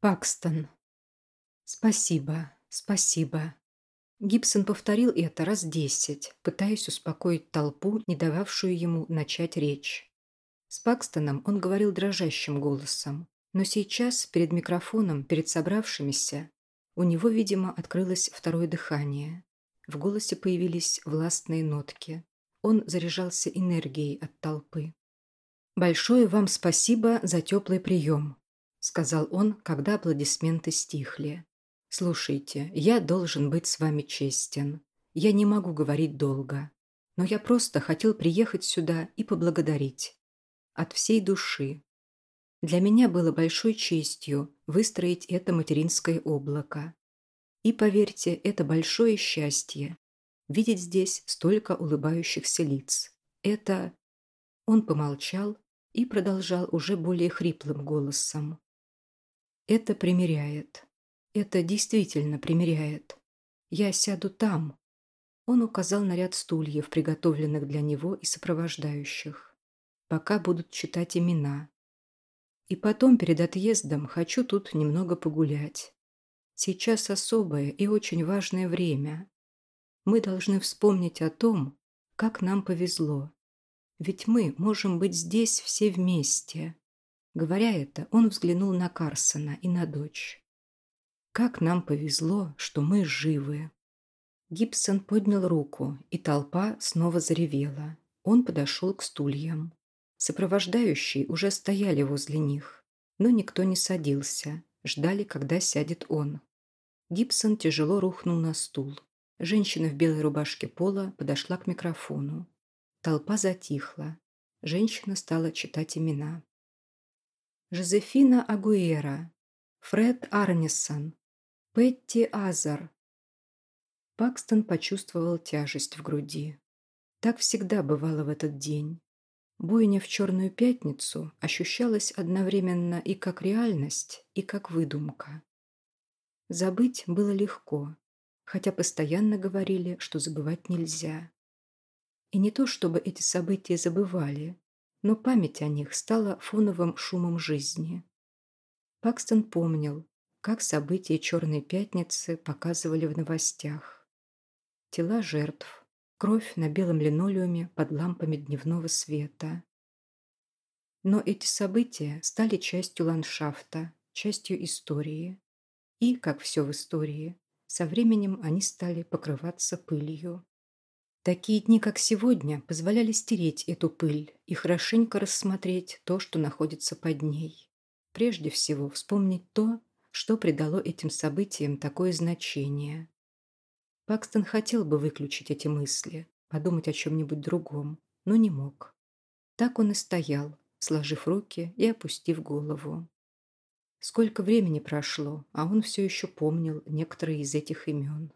Пакстон. Спасибо, спасибо. Гибсон повторил это раз десять, пытаясь успокоить толпу, не дававшую ему начать речь. С Пакстоном он говорил дрожащим голосом, но сейчас перед микрофоном, перед собравшимися, у него, видимо, открылось второе дыхание. В голосе появились властные нотки. Он заряжался энергией от толпы. «Большое вам спасибо за теплый прием», – сказал он, когда аплодисменты стихли. «Слушайте, я должен быть с вами честен. Я не могу говорить долго. Но я просто хотел приехать сюда и поблагодарить. От всей души. Для меня было большой честью выстроить это материнское облако. И, поверьте, это большое счастье – видеть здесь столько улыбающихся лиц. Это... Он помолчал и продолжал уже более хриплым голосом. Это примиряет. Это действительно примиряет. Я сяду там. Он указал на ряд стульев, приготовленных для него и сопровождающих. Пока будут читать имена. И потом, перед отъездом, хочу тут немного погулять. Сейчас особое и очень важное время. Мы должны вспомнить о том, как нам повезло, ведь мы можем быть здесь все вместе. Говоря это, он взглянул на Карсона и на дочь. Как нам повезло, что мы живы. Гибсон поднял руку, и толпа снова заревела. Он подошел к стульям. Сопровождающие уже стояли возле них, но никто не садился, ждали, когда сядет он. Гибсон тяжело рухнул на стул. Женщина в белой рубашке пола подошла к микрофону. Толпа затихла. Женщина стала читать имена. Жозефина Агуэра, Фред Арнисон, Петти Азар. Пакстон почувствовал тяжесть в груди. Так всегда бывало в этот день. Бойня в Черную Пятницу ощущалась одновременно и как реальность, и как выдумка. Забыть было легко, хотя постоянно говорили, что забывать нельзя. И не то, чтобы эти события забывали, но память о них стала фоновым шумом жизни. Пакстон помнил, как события Черной Пятницы показывали в новостях. Тела жертв, кровь на белом линолеуме под лампами дневного света. Но эти события стали частью ландшафта, частью истории. И, как все в истории, со временем они стали покрываться пылью. Такие дни, как сегодня, позволяли стереть эту пыль и хорошенько рассмотреть то, что находится под ней. Прежде всего, вспомнить то, что придало этим событиям такое значение. Пакстон хотел бы выключить эти мысли, подумать о чем-нибудь другом, но не мог. Так он и стоял, сложив руки и опустив голову. Сколько времени прошло, а он все еще помнил некоторые из этих имен.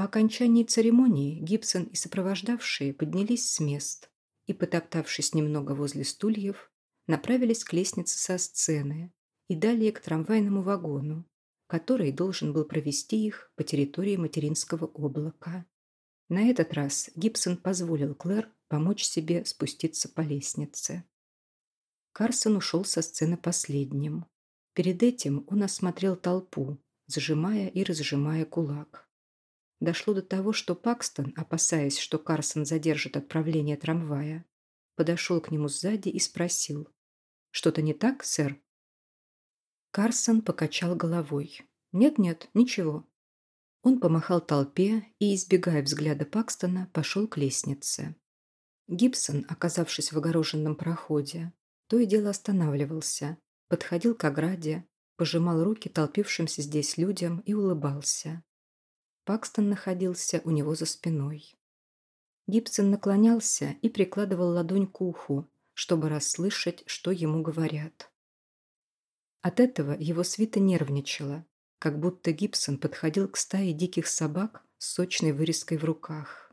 По окончании церемонии Гибсон и сопровождавшие поднялись с мест и, потоптавшись немного возле стульев, направились к лестнице со сцены и далее к трамвайному вагону, который должен был провести их по территории материнского облака. На этот раз Гибсон позволил Клэр помочь себе спуститься по лестнице. Карсон ушел со сцены последним. Перед этим он осмотрел толпу, зажимая и разжимая кулак. Дошло до того, что Пакстон, опасаясь, что Карсон задержит отправление трамвая, подошел к нему сзади и спросил. «Что-то не так, сэр?» Карсон покачал головой. «Нет-нет, ничего». Он помахал толпе и, избегая взгляда Пакстона, пошел к лестнице. Гибсон, оказавшись в огороженном проходе, то и дело останавливался, подходил к ограде, пожимал руки толпившимся здесь людям и улыбался. Пакстон находился у него за спиной. Гибсон наклонялся и прикладывал ладонь к уху, чтобы расслышать, что ему говорят. От этого его свита нервничала, как будто Гибсон подходил к стае диких собак с сочной вырезкой в руках.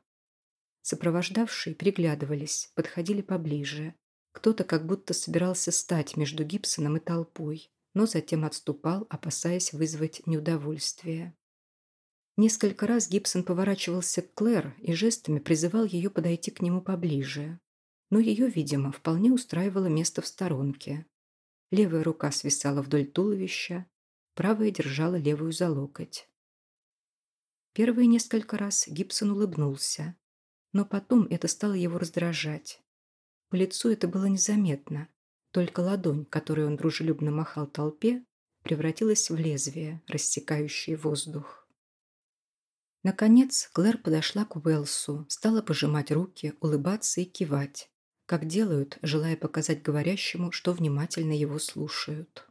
Сопровождавшие приглядывались, подходили поближе. Кто-то как будто собирался стать между Гибсоном и толпой, но затем отступал, опасаясь вызвать неудовольствие. Несколько раз Гибсон поворачивался к Клэр и жестами призывал ее подойти к нему поближе. Но ее, видимо, вполне устраивало место в сторонке. Левая рука свисала вдоль туловища, правая держала левую за локоть. Первые несколько раз Гибсон улыбнулся, но потом это стало его раздражать. По лицу это было незаметно, только ладонь, которой он дружелюбно махал толпе, превратилась в лезвие, рассекающее воздух. Наконец Клэр подошла к Уэлсу, стала пожимать руки, улыбаться и кивать, как делают, желая показать говорящему, что внимательно его слушают.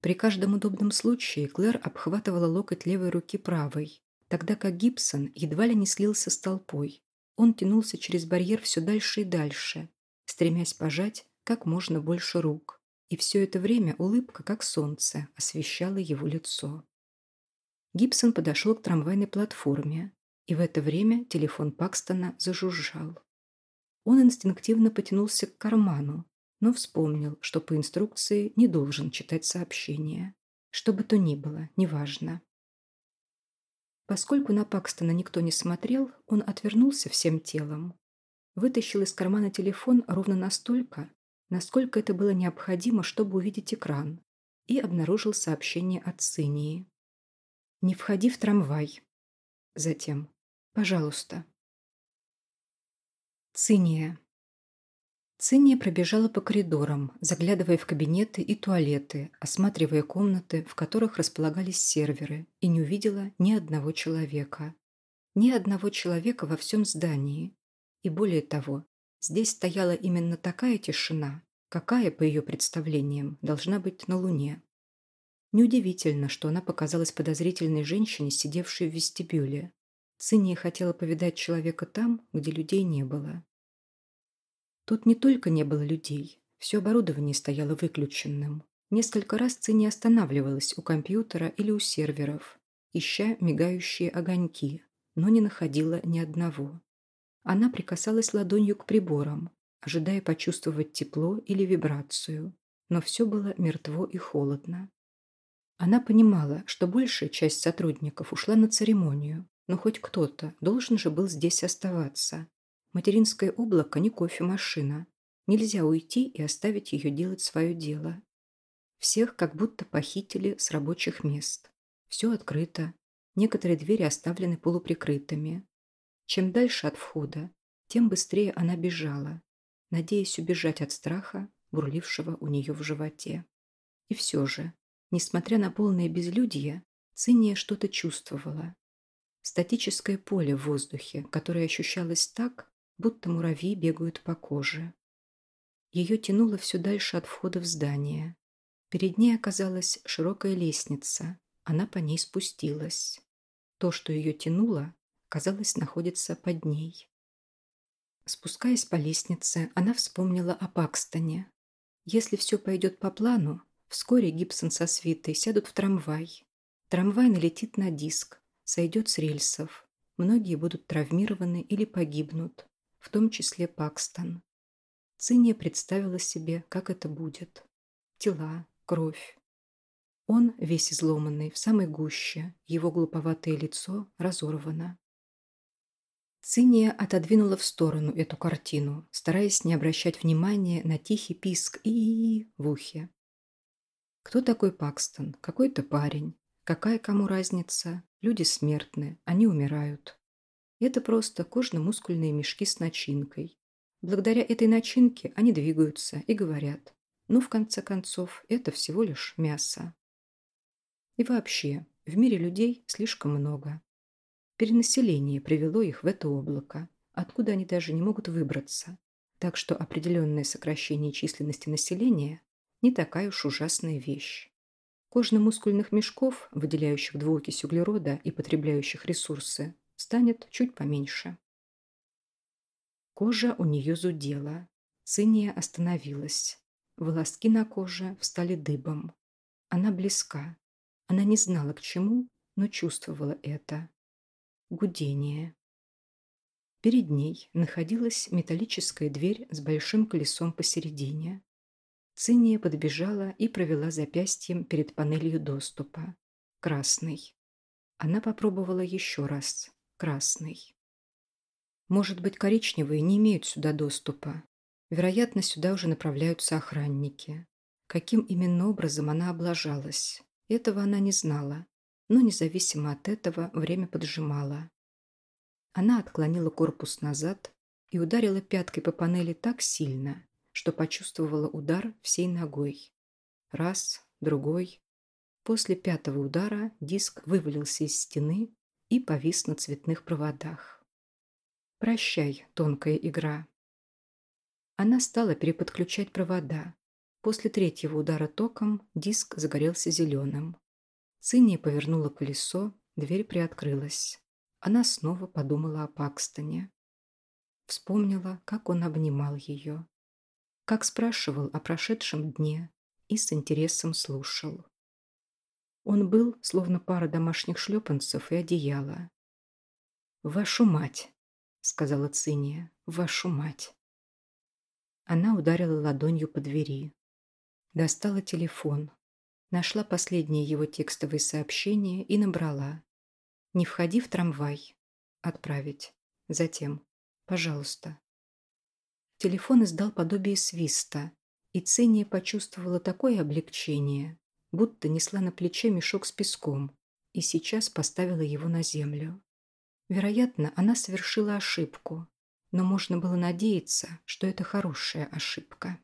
При каждом удобном случае Клэр обхватывала локоть левой руки правой, тогда как Гибсон едва ли не слился с толпой. Он тянулся через барьер все дальше и дальше, стремясь пожать как можно больше рук. И все это время улыбка, как солнце, освещала его лицо. Гибсон подошел к трамвайной платформе, и в это время телефон Пакстона зажужжал. Он инстинктивно потянулся к карману, но вспомнил, что по инструкции не должен читать сообщения. Что бы то ни было, неважно. Поскольку на Пакстона никто не смотрел, он отвернулся всем телом. Вытащил из кармана телефон ровно настолько, насколько это было необходимо, чтобы увидеть экран, и обнаружил сообщение от Цинии. «Не входи в трамвай». Затем «Пожалуйста, Циния. Циния пробежала по коридорам, заглядывая в кабинеты и туалеты, осматривая комнаты, в которых располагались серверы, и не увидела ни одного человека. Ни одного человека во всем здании. И более того, здесь стояла именно такая тишина, какая, по ее представлениям, должна быть на Луне. Неудивительно, что она показалась подозрительной женщине, сидевшей в вестибюле. Циния хотела повидать человека там, где людей не было. Тут не только не было людей, все оборудование стояло выключенным. Несколько раз Циния останавливалась у компьютера или у серверов, ища мигающие огоньки, но не находила ни одного. Она прикасалась ладонью к приборам, ожидая почувствовать тепло или вибрацию, но все было мертво и холодно. Она понимала, что большая часть сотрудников ушла на церемонию, но хоть кто-то должен же был здесь оставаться. Материнское облако не кофемашина. Нельзя уйти и оставить ее делать свое дело. Всех как будто похитили с рабочих мест. Все открыто. Некоторые двери оставлены полуприкрытыми. Чем дальше от входа, тем быстрее она бежала, надеясь убежать от страха, бурлившего у нее в животе. И все же, несмотря на полное безлюдье, Циния что-то чувствовала. Статическое поле в воздухе, которое ощущалось так, будто муравьи бегают по коже. Ее тянуло все дальше от входа в здание. Перед ней оказалась широкая лестница. Она по ней спустилась. То, что ее тянуло, казалось, находится под ней. Спускаясь по лестнице, она вспомнила о Пакстоне. Если все пойдет по плану, вскоре Гибсон со свитой сядут в трамвай. Трамвай налетит на диск, сойдет с рельсов. Многие будут травмированы или погибнут, в том числе Пакстон. Циния представила себе, как это будет. Тела, кровь. Он, весь изломанный, в самой гуще, его глуповатое лицо разорвано. Циния отодвинула в сторону эту картину, стараясь не обращать внимания на тихий писк и в ухе. Кто такой Пакстон? Какой-то парень. Какая кому разница? Люди смертны, они умирают. Это просто кожно-мускульные мешки с начинкой. Благодаря этой начинке они двигаются и говорят. Ну, в конце концов, это всего лишь мясо. И вообще, в мире людей слишком много. Перенаселение привело их в это облако, откуда они даже не могут выбраться. Так что определенное сокращение численности населения не такая уж ужасная вещь. Кожно-мускульных мешков, выделяющих двуокись углерода и потребляющих ресурсы, станет чуть поменьше. Кожа у нее зудела. Циния остановилась. Волоски на коже встали дыбом. Она близка. Она не знала к чему, но чувствовала это. Гудение. Перед ней находилась металлическая дверь с большим колесом посередине. Циния подбежала и провела запястьем перед панелью доступа. Красный. Она попробовала еще раз. Красный. Может быть, коричневые не имеют сюда доступа. Вероятно, сюда уже направляются охранники. Каким именно образом она облажалась, этого она не знала, но независимо от этого время поджимало. Она отклонила корпус назад и ударила пяткой по панели так сильно, что почувствовала удар всей ногой. Раз, другой. После пятого удара диск вывалился из стены и повис на цветных проводах. «Прощай, тонкая игра». Она стала переподключать провода. После третьего удара током диск загорелся зеленым. Цинния повернула колесо, дверь приоткрылась. Она снова подумала о Пакстоне. Вспомнила, как он обнимал ее. Как спрашивал о прошедшем дне и с интересом слушал. Он был, словно пара домашних шлепанцев и одеяла. «Вашу мать!» — сказала Циния. «Вашу мать!» Она ударила ладонью по двери. Достала телефон. Нашла последнее его текстовое сообщение и набрала. «Не входи в трамвай». «Отправить». Затем. «Пожалуйста». Телефон издал подобие свиста, и Циния почувствовала такое облегчение, будто несла на плече мешок с песком и сейчас поставила его на землю. Вероятно, она совершила ошибку, но можно было надеяться, что это хорошая ошибка.